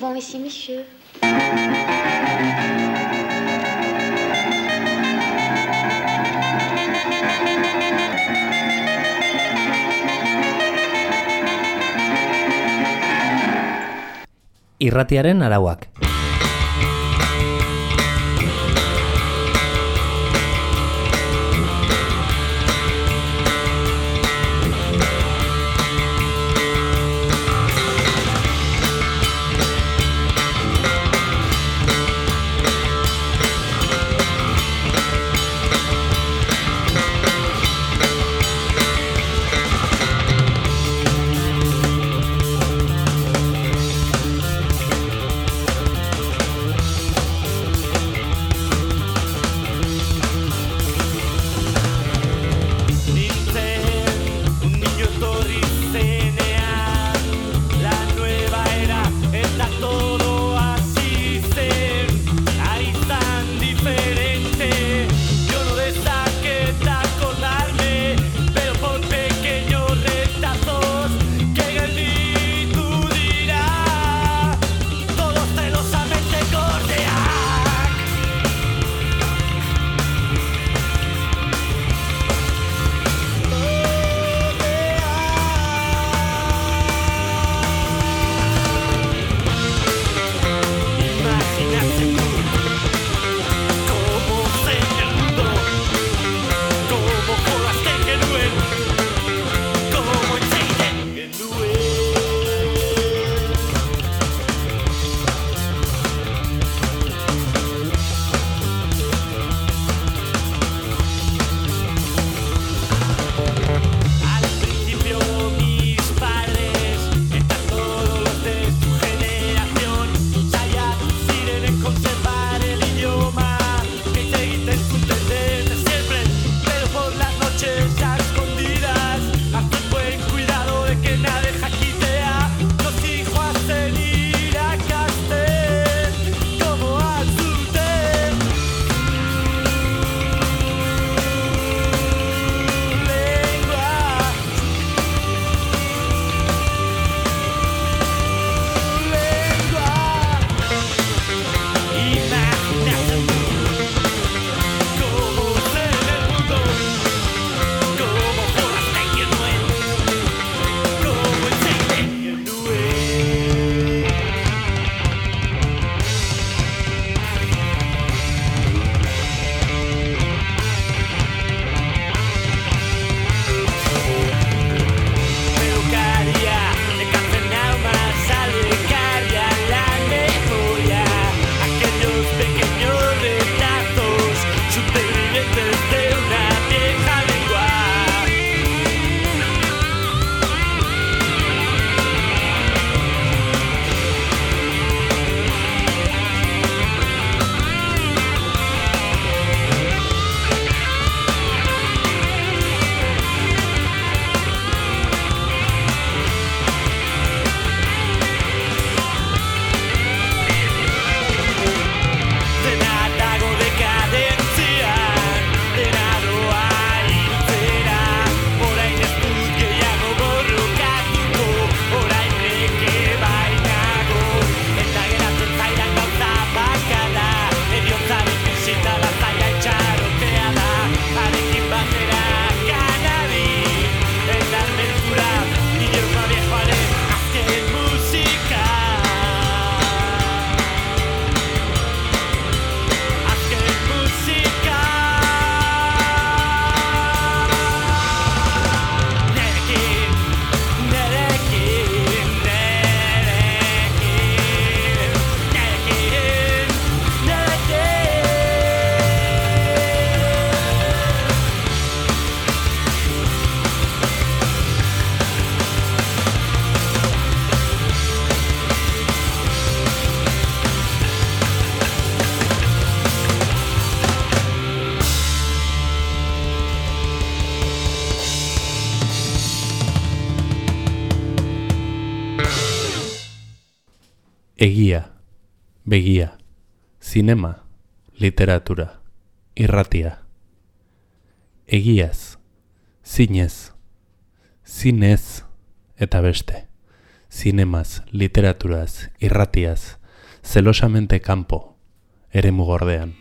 souvent ici, monsieur. Irratiaren arauak. Zinema, literatura, irratia. Egiaz, zinez, zinez eta beste. zinemaz, literaturaz, irratiaz, zelosamente kanpo, ere mugordean.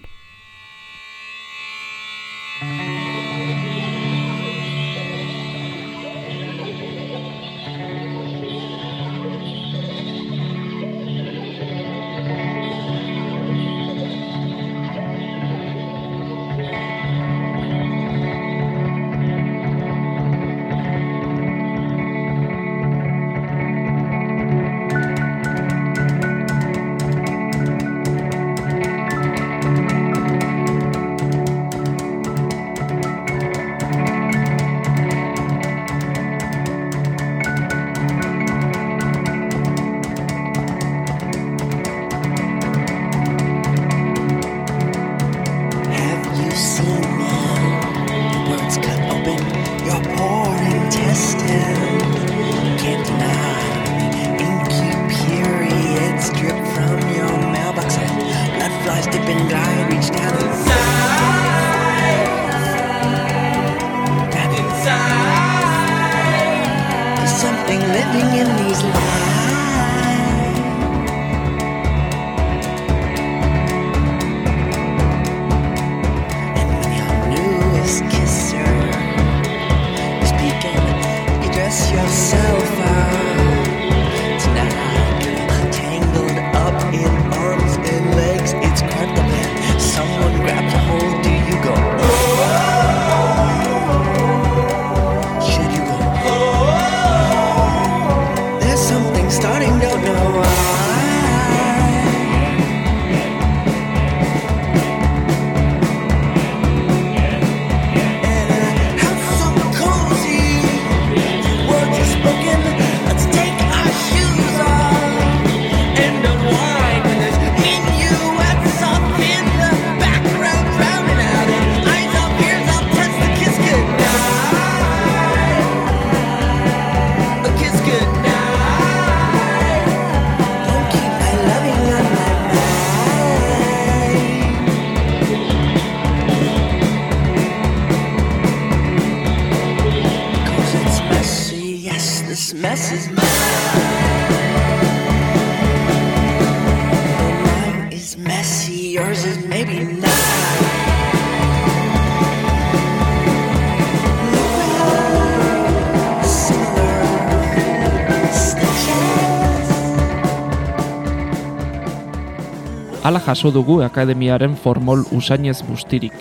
Jaso dugu akademiaren formol usainez bustirik.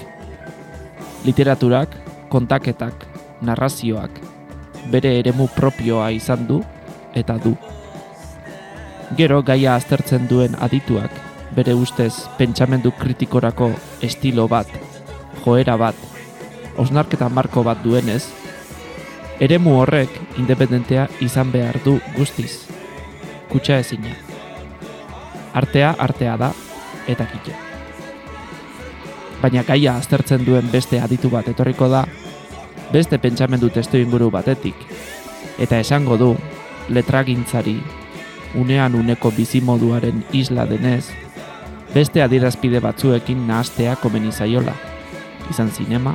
Literaturak, kontaketak, narrazioak, bere eremu propioa izan du eta du. Gero gaia aztertzen duen adituak, bere ustez pentsamendu kritikorako estilo bat, joera bat, osnarketa marko bat duenez, eremu horrek independentea izan behar du guztiz. Kutsa ezina. Artea artea da eta kito. Baina gaia aztertzen duen beste aditu bat etorriko da, beste pentsamendu testu inguru batetik, eta esango du, letragintzari, unean uneko bizimoduaren isla denez, beste adierazpide batzuekin nahastea komeni zaiola, izan zinema,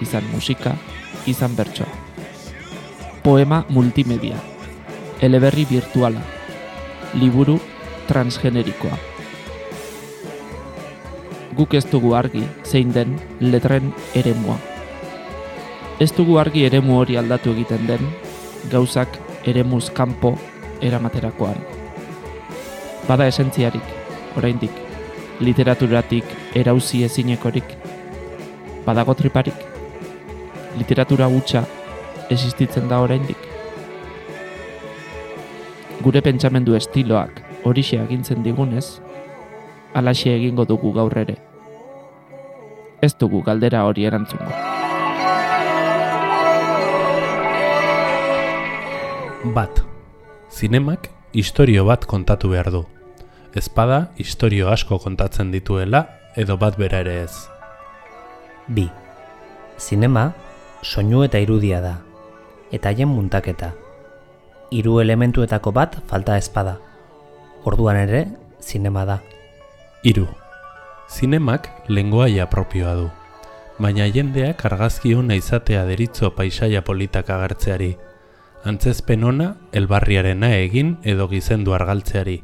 izan musika, izan bertsoa. Poema multimedia, eleberri virtuala, liburu transgenerikoa. Guk ez dugu argi zein den letren eremua. Ez dugu argi eremu hori aldatu egiten den, gauzak eremuz kanpo eramaterakoan. Bada esentziarik, oraindik, literaturatik erauzi ezinekorik, badago triparik, literatura hutsa existitzen da oraindik. Gure pentsamendu estiloak horixe agintzen digunez, alaxe egingo dugu gaur ere. Ez dugu galdera hori erantzungo. Bat. Zinemak istorio bat kontatu behar du. Ezpada istorio asko kontatzen dituela edo bat bera ere ez. Bi. Zinema, soinu eta irudia da. Eta haien muntaketa. Hiru elementuetako bat falta ezpada. Orduan ere, zinema da. Hiru. Zinemak lengoaia propioa du. Baina jendeak argazki ona izatea deritzo paisaia politak agertzeari. antzezpen ona elbarriarena egin edo gizendu argaltzeari,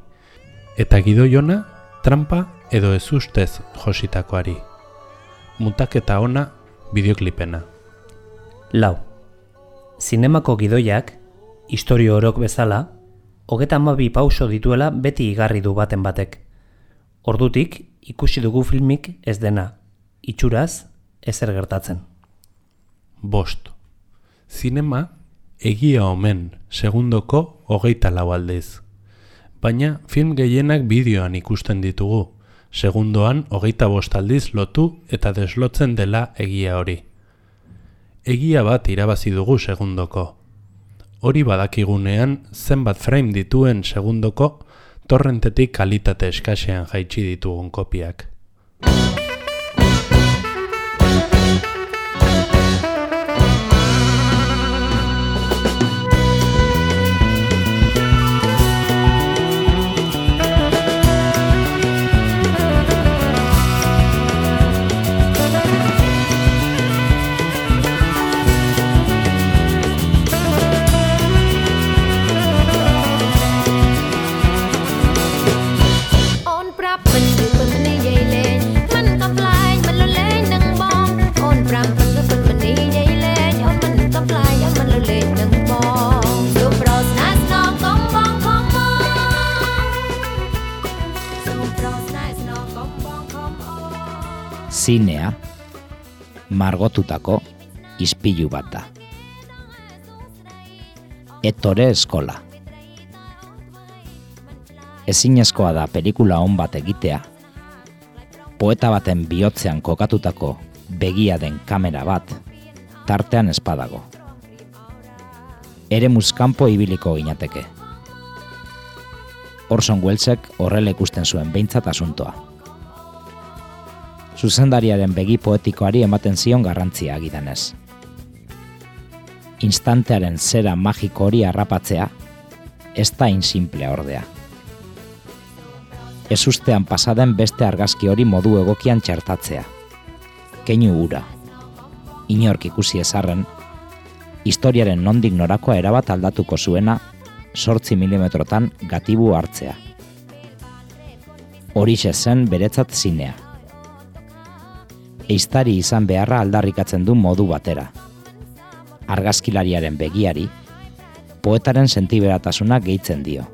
eta gidoiona trampa edo ezustez jositakoari. Mutaketa ona bideoklipena. Lau. Zinemako gidoiak, historio orok bezala, hogeta amabi pauso dituela beti igarri du baten batek. Ordutik, ikusi dugu filmik ez dena, itxuraz, ezer gertatzen. Bost. Zinema egia omen segundoko hogeita lau aldiz. Baina film gehienak bideoan ikusten ditugu, segundoan hogeita bost aldiz lotu eta deslotzen dela egia hori. Egia bat irabazi dugu segundoko. Hori badakigunean zenbat frame dituen segundoko torrentetik kalitate eskasean jaitsi ditugun kopiak. Margotutako ispilu bat da. Etore eskola. Ezinezkoa da pelikula on bat egitea. Poeta baten bihotzean kokatutako begia den kamera bat tartean espadago. Ere muskampo ibiliko ginateke. Orson Wellesek horrela ikusten zuen behintzat asuntoa zuzendariaren begi poetikoari ematen zion garrantzia agidanez. Instantearen zera magiko hori harrapatzea, ez da insimplea ordea. Ez ustean pasaden beste argazki hori modu egokian txertatzea. Keinu ura. Inork ikusi ezarren, historiaren nondik norakoa erabat aldatuko zuena sortzi milimetrotan gatibu hartzea. Horixe zen beretzat zinea eiztari izan beharra aldarrikatzen du modu batera. Argazkilariaren begiari, poetaren sentiberatasuna gehitzen dio.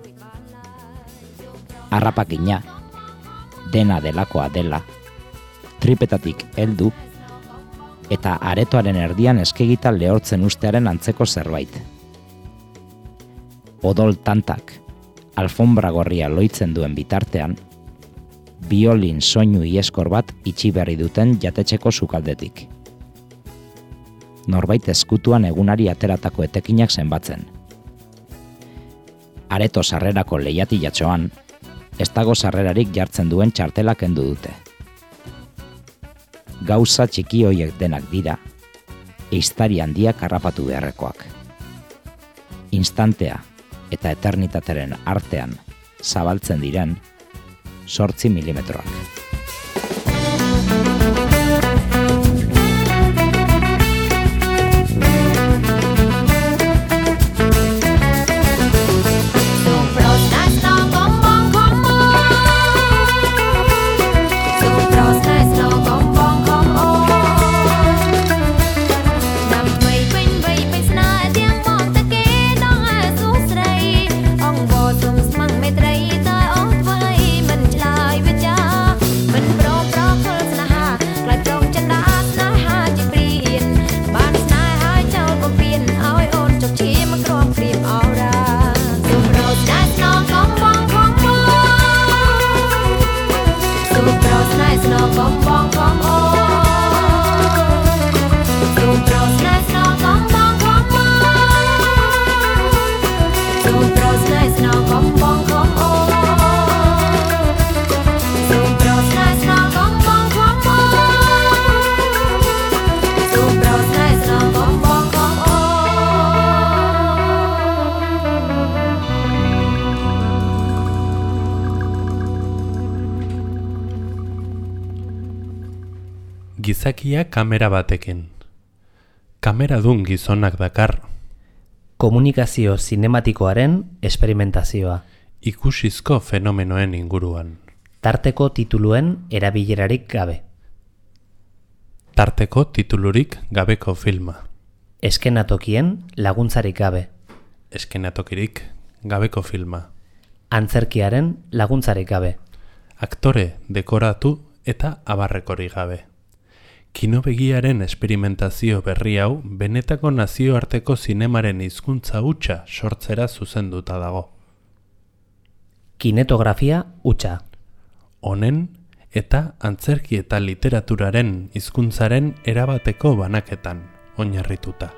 Arrapakina, dena delakoa dela, tripetatik heldu, eta aretoaren erdian eskegita lehortzen ustearen antzeko zerbait. Odol tantak, alfombra gorria loitzen duen bitartean, biolin soinu ieskor bat itxi berri duten jatetxeko sukaldetik. Norbait ezkutuan egunari ateratako etekinak zenbatzen. Areto sarrerako lehiati jatxoan, ez dago sarrerarik jartzen duen txartelak endu dute. Gauza txiki hoiek denak dira, eiztari handiak harrapatu beharrekoak. Instantea eta eternitateren artean zabaltzen diren, sortzi milimetroak. Gizakia kamera batekin. Kamera dun gizonak dakar. Komunikazio zinematikoaren esperimentazioa. Ikusizko fenomenoen inguruan. Tarteko tituluen erabilerarik gabe. Tarteko titulurik gabeko filma. Eskenatokien laguntzarik gabe. Eskenatokirik gabeko filma. Antzerkiaren laguntzarik gabe. Aktore dekoratu eta abarrekorik gabe. Kinobegiaren esperimentazio berri hau benetako nazioarteko zinemaren hizkuntza hutsa sortzera zuzenduta dago. Kinetografia hutsa. Honen eta antzerki eta literaturaren hizkuntzaren erabateko banaketan oinarrituta.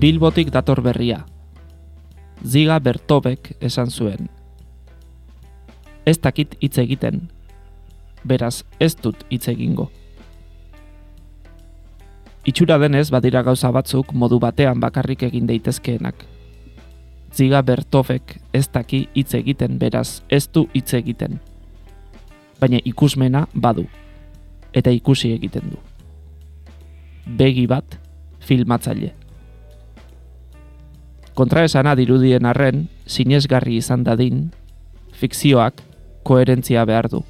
Bilbotik dator berria. Ziga Bertobek esan zuen. Ez dakit hitz egiten. Beraz, ez dut hitz egingo. Itxura denez badira gauza batzuk modu batean bakarrik egin daitezkeenak. Ziga Bertobek ez daki hitz egiten, beraz, ez du hitz egiten. Baina ikusmena badu. Eta ikusi egiten du. Begi bat, filmatzaile kontraesana dirudien arren, sinesgarri izan dadin, fikzioak koherentzia behar du.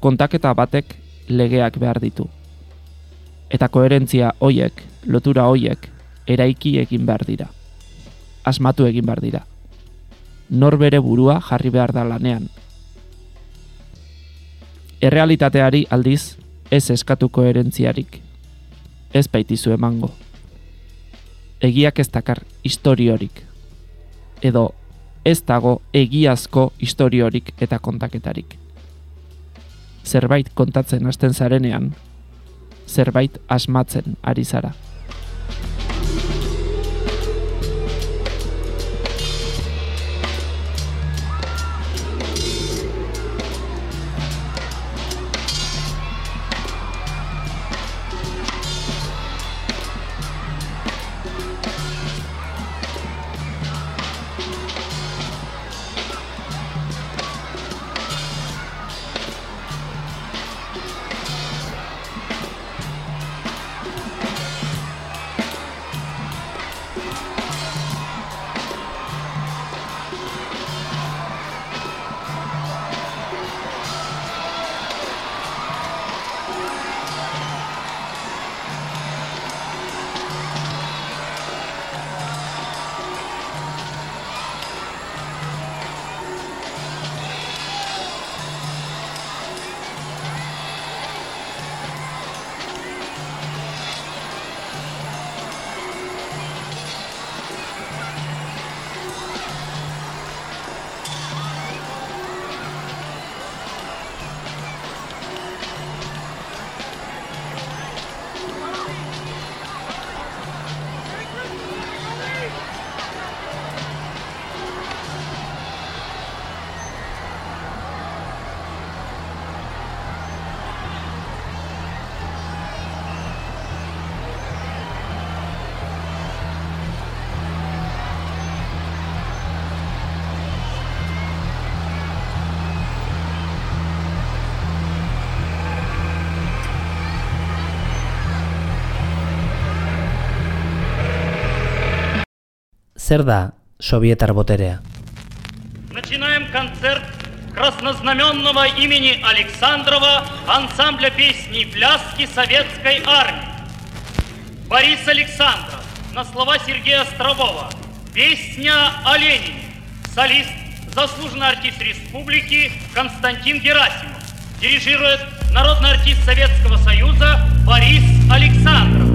Kontaketa batek legeak behar ditu. Eta koherentzia hoiek, lotura hoiek, eraiki egin behar dira. Asmatu egin behar dira. Nor bere burua jarri behar da lanean. Errealitateari aldiz, ez eskatu koherentziarik. Ez baitizu emango egiak ez dakar historiorik. Edo ez dago egiazko historiorik eta kontaketarik. Zerbait kontatzen hasten zarenean, zerbait asmatzen ari zara. Zer da sovietar boterea? Начинаем концерт краснознаменного имени Александрова ансамбля песни пляски советской армии. Борис Александров на слова Сергея Острового. Песня о Ленине. Солист, заслуженный артист республики Константин Герасимов. Дирижирует народный артист Советского Союза Борис Александров.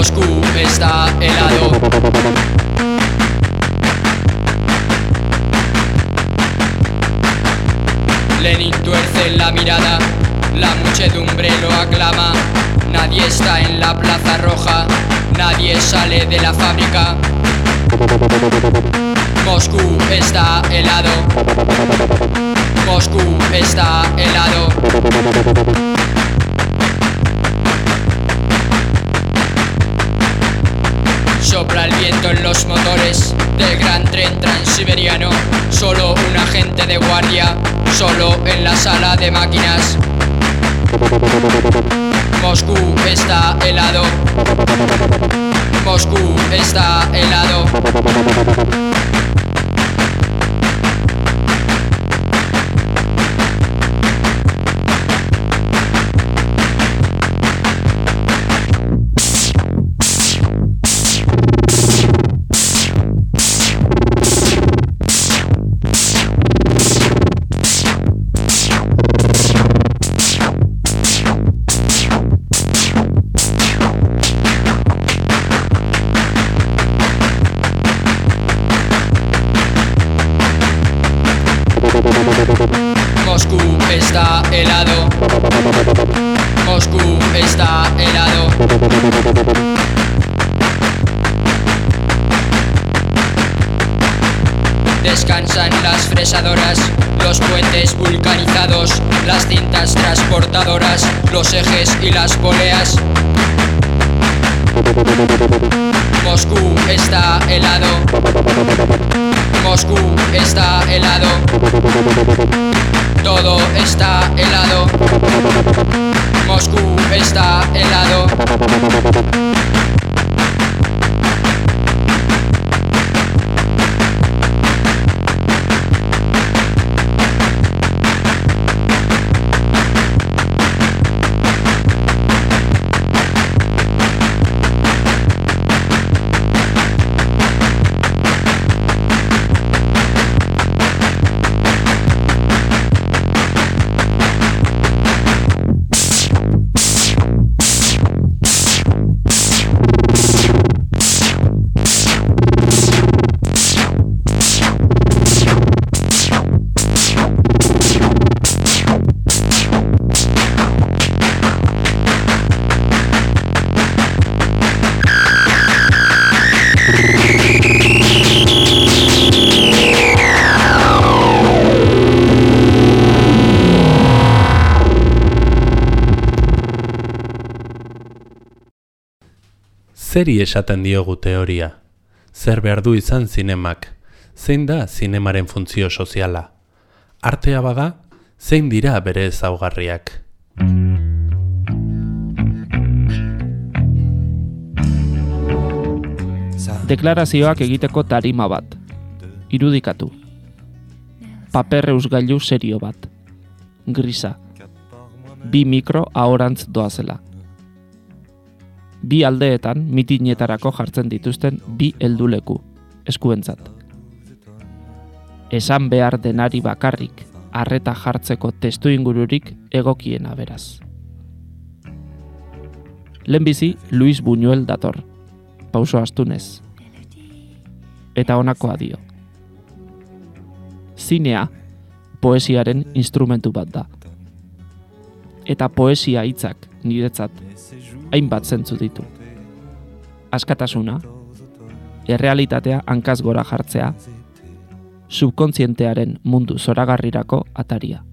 Moscú está helado. Lenin tuerce la mirada, la muchedumbre lo aclama. Nadie está en la plaza roja, nadie sale de la fábrica. Moscú está helado. Moscú está helado. En los motores del gran tren transiberiano. Solo un agente de guardia, solo en la sala de máquinas. Moscú está helado. Moscú está helado. Fresadoras, los puentes vulcanizados, las cintas transportadoras, los ejes y las poleas. Moscú está helado. Moscú está helado. Todo está helado. Moscú está helado. Zeri esaten diogu teoria? Zer behar du izan zinemak? Zein da zinemaren funtzio soziala? Artea bada, zein dira bere ezaugarriak? Deklarazioak egiteko tarima bat. Irudikatu. Paper eusgailu serio bat. Grisa. Bi mikro ahorantz doazela. Bi aldeetan mitinetarako jartzen dituzten bi helduleku, eskuentzat. Esan behar denari bakarrik, arreta jartzeko testu ingururik egokiena beraz. Lehenbizi Luis Buñuel dator, pauso astunez. Eta honakoa dio. Zinea, poesiaren instrumentu bat da. Eta poesia hitzak niretzat hainbat zentzu ditu. Askatasuna, errealitatea hankaz gora jartzea, subkontzientearen mundu zoragarrirako ataria.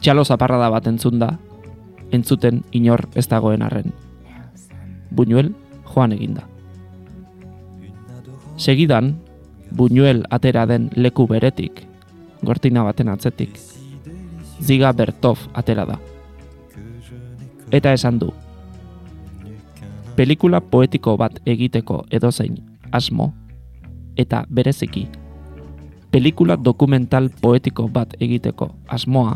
Txalo zaparrada bat entzun da, entzuten inor ez dagoen arren. Buñuel joan eginda. Segidan, Buñuel atera den leku beretik, gortina baten atzetik, Ziga Bertov atera da. Eta esan du, pelikula poetiko bat egiteko edozein asmo, eta bereziki, pelikula dokumental poetiko bat egiteko asmoa,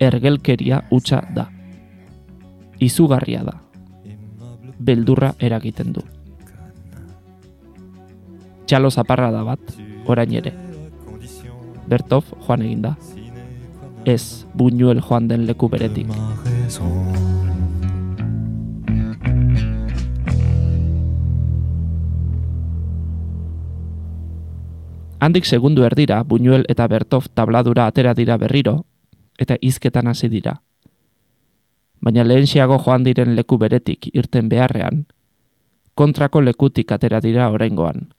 ergelkeria hutsa da. Izugarria da. Beldurra eragiten du. Txalo zaparra da bat, orain ere. Bertov joan eginda. Ez, buñuel joan den leku beretik. Handik segundu erdira, Buñuel eta Bertov tabladura atera dira berriro, eta hizketan hasi dira. Baina lehenxiago joan diren leku beretik irten beharrean, kontrako lekutik atera dira oraingoan.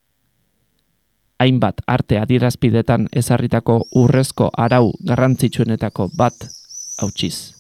Hainbat arte adierazpidetan ezarritako urrezko arau garrantzitsuenetako bat hautsiz.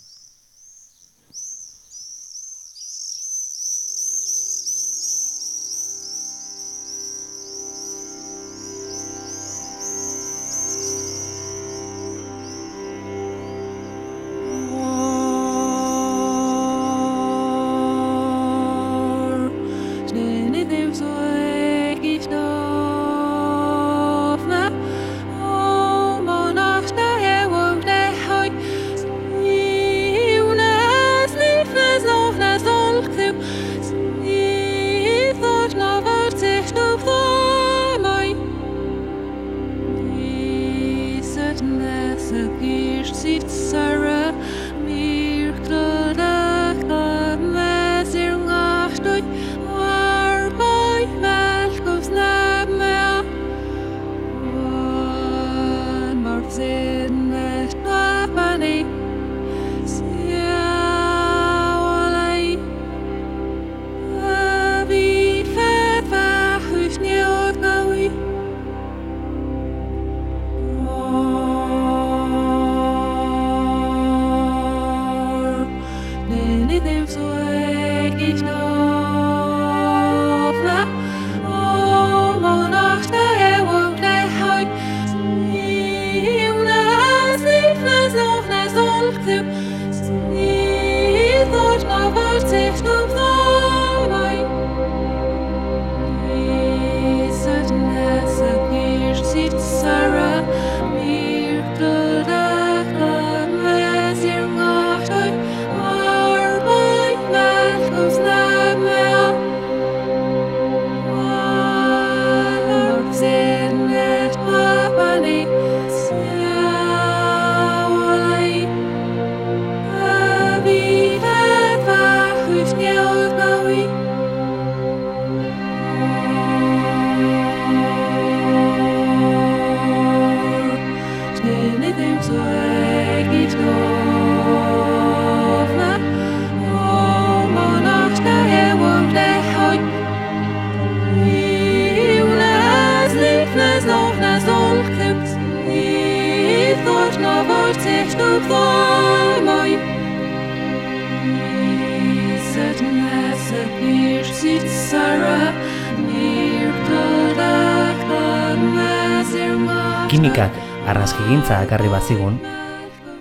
Bazigun,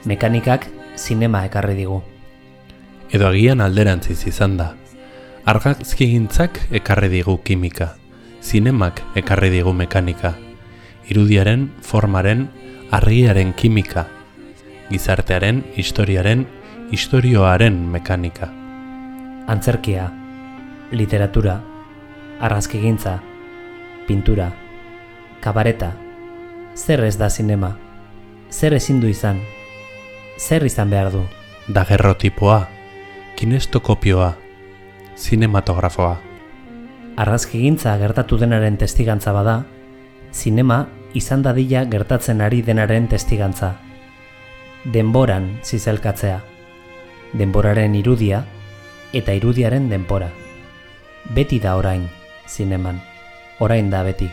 mekanikak zinema ekarri digu. Edo agian alderantziz izan da. Argazkigintzak ekarri digu kimika, zinemak ekarri digu mekanika, irudiaren, formaren, argiaren kimika, gizartearen, historiaren, historioaren mekanika. Antzerkia, literatura, arrazkigintza, pintura, kabareta, zer ez da zinema, zer ezin du izan, zer izan behar du. Dagerrotipoa, kinestokopioa, zinematografoa. Arrazkigintza gertatu denaren testigantza bada, zinema izan dadila gertatzen ari denaren testigantza. Denboran zizelkatzea, denboraren irudia eta irudiaren denpora. Beti da orain, zineman, orain da beti.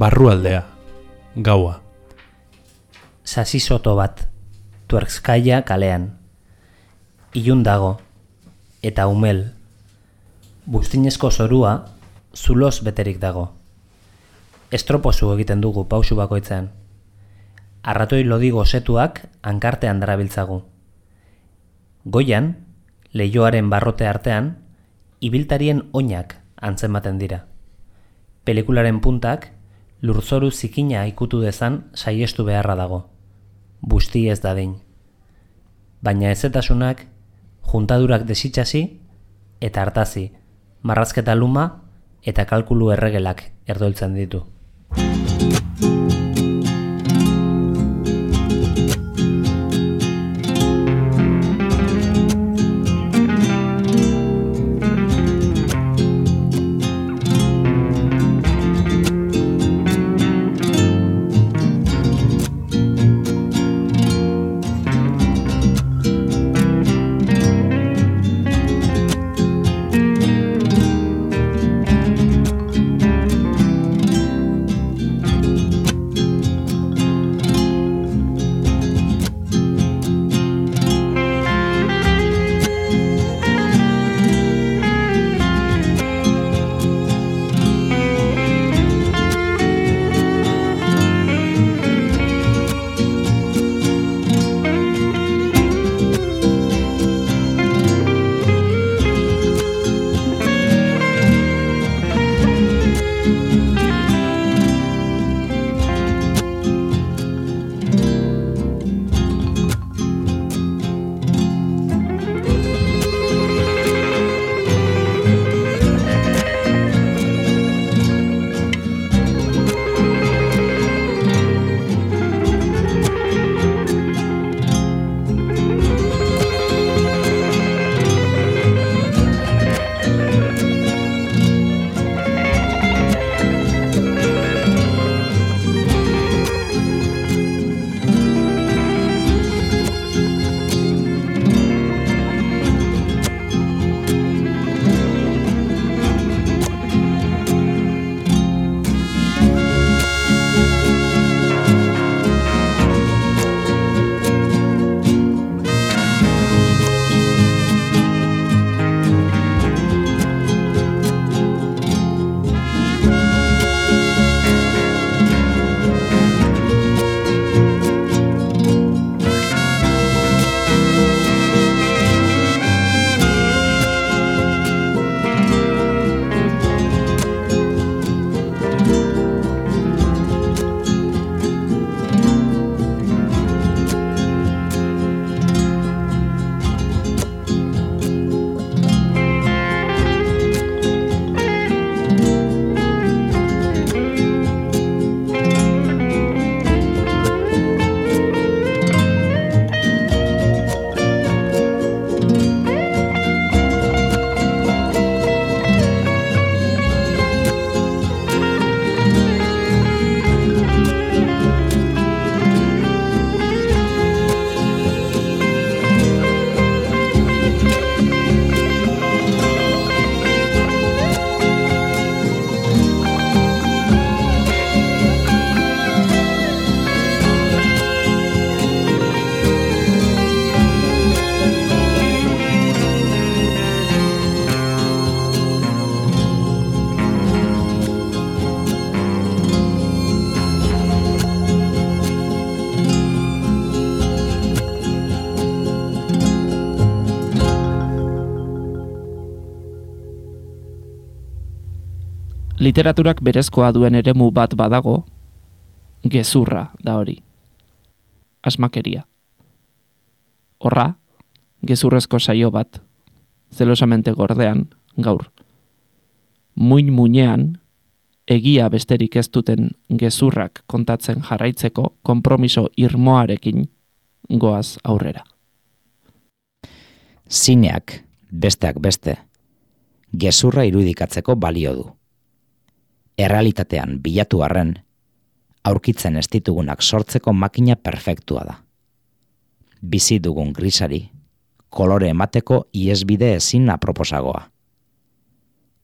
Barrualdea. Gaua. Sasisoto bat, tuerkskaia kalean. Ilun dago, eta umel. Buztinezko zorua, zuloz beterik dago. Estropozu egiten dugu pausu bakoitzean. Arratoi lodi gozetuak hankartean darabiltzagu. Goian, leioaren barrote artean, ibiltarien oinak antzematen dira. Pelikularen puntak, lurzoru zikina ikutu dezan saiestu beharra dago. Busti ez dadin. Baina ezetasunak, juntadurak desitxasi eta hartazi, marrazketa luma eta kalkulu erregelak erdoltzen ditu. Literaturak berezkoa duen eremu bat badago, gezurra da hori. Asmakeria. Horra, gezurrezko saio bat, zelosamente gordean, gaur. Muin muinean, egia besterik ez duten gezurrak kontatzen jarraitzeko konpromiso irmoarekin goaz aurrera. Zineak, besteak beste, gezurra irudikatzeko balio du errealitatean bilatu arren, aurkitzen ez ditugunak sortzeko makina perfektua da. Bizi dugun grisari, kolore emateko iesbide ezin aproposagoa.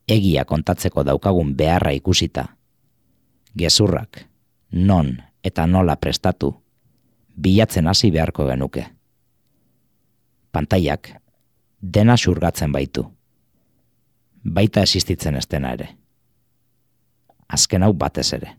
Egia kontatzeko daukagun beharra ikusita, gezurrak, non eta nola prestatu, bilatzen hasi beharko genuke. Pantaiak dena xurgatzen baitu. Baita existitzen estena ere. Azken hau batez ere.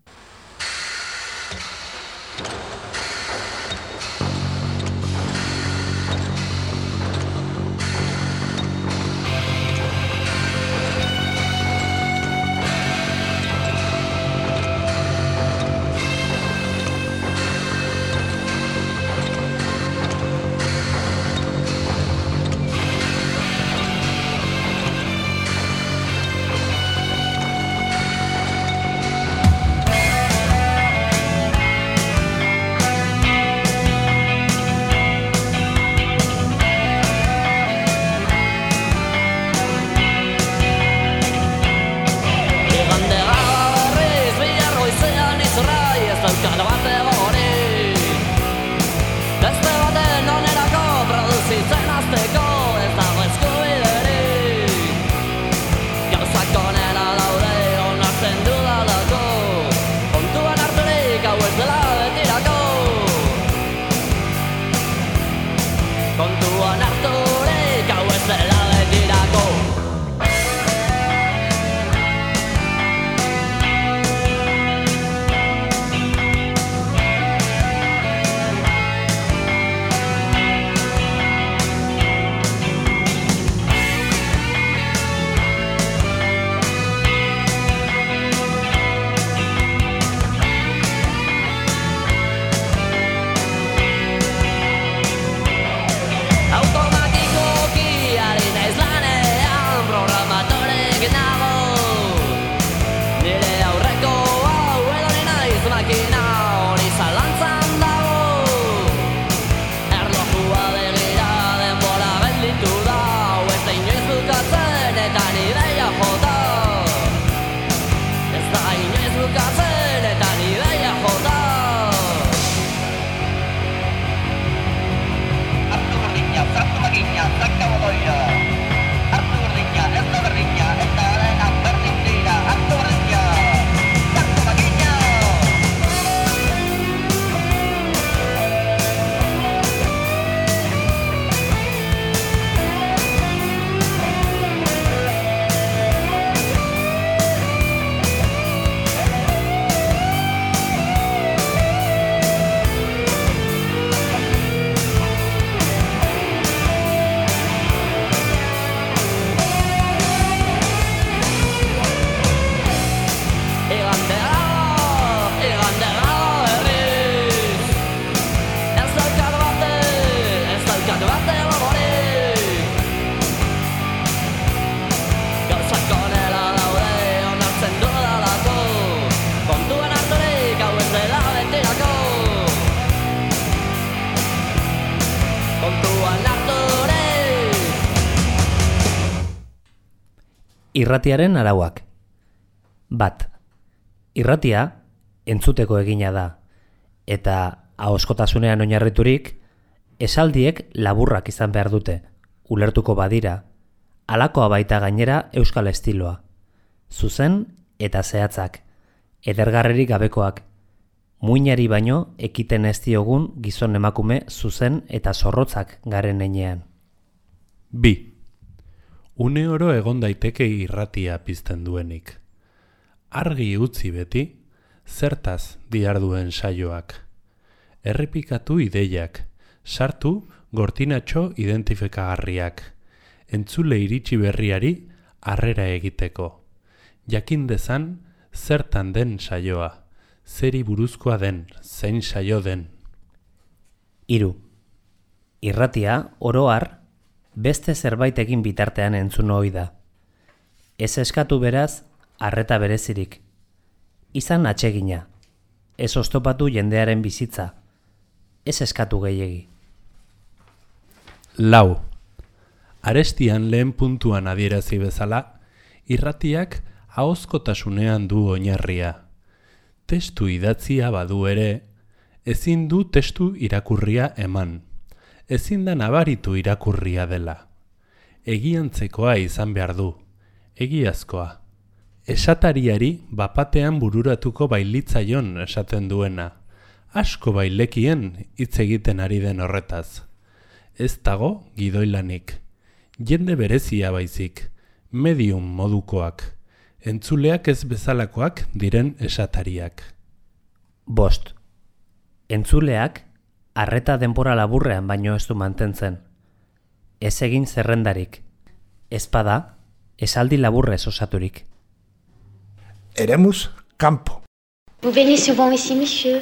Irratiaren arauak. Bat. Irratia entzuteko egina da eta ahoskotasunean oinarriturik esaldiek laburrak izan behar dute, ulertuko badira, alakoa baita gainera euskal estiloa. Zuzen eta zehatzak, edergarrerik gabekoak, muinari baino ekiten ez diogun gizon emakume zuzen eta zorrotzak garen enean. Bi. Une oro egon daiteke irratia pizten duenik. Argi utzi beti, zertaz diarduen saioak. Errepikatu ideiak, sartu gortinatxo identifikagarriak. Entzule iritsi berriari harrera egiteko. Jakin dezan zertan den saioa, zeri buruzkoa den, zein saio den. Hiru. Irratia, oroar, beste zerbait egin bitartean entzun ohi da. Ez eskatu beraz, arreta berezirik. Izan atsegina. Ez ostopatu jendearen bizitza. Ez eskatu gehiegi. Lau. Arestian lehen puntuan adierazi bezala, irratiak ahozkotasunean du oinarria. Testu idatzia badu ere, ezin du testu irakurria eman. Ezin da nabaritu irakurria dela. Egiantzekoa izan behar du, egiazkoa. Esatariari bapatean bururatuko bailitzaion esaten duena. Asko bailekien hitz egiten ari den horretaz. Ez dago gidoilanik. Jende berezia baizik, medium modukoak. Entzuleak ez bezalakoak diren esatariak. Bost. Entzuleak, arreta denbora laburrean baino ez du mantentzen. Ez egin zerrendarik. Ezpada, esaldi laburrez osaturik. Eremus, campo. Vous venez souvent ici, monsieur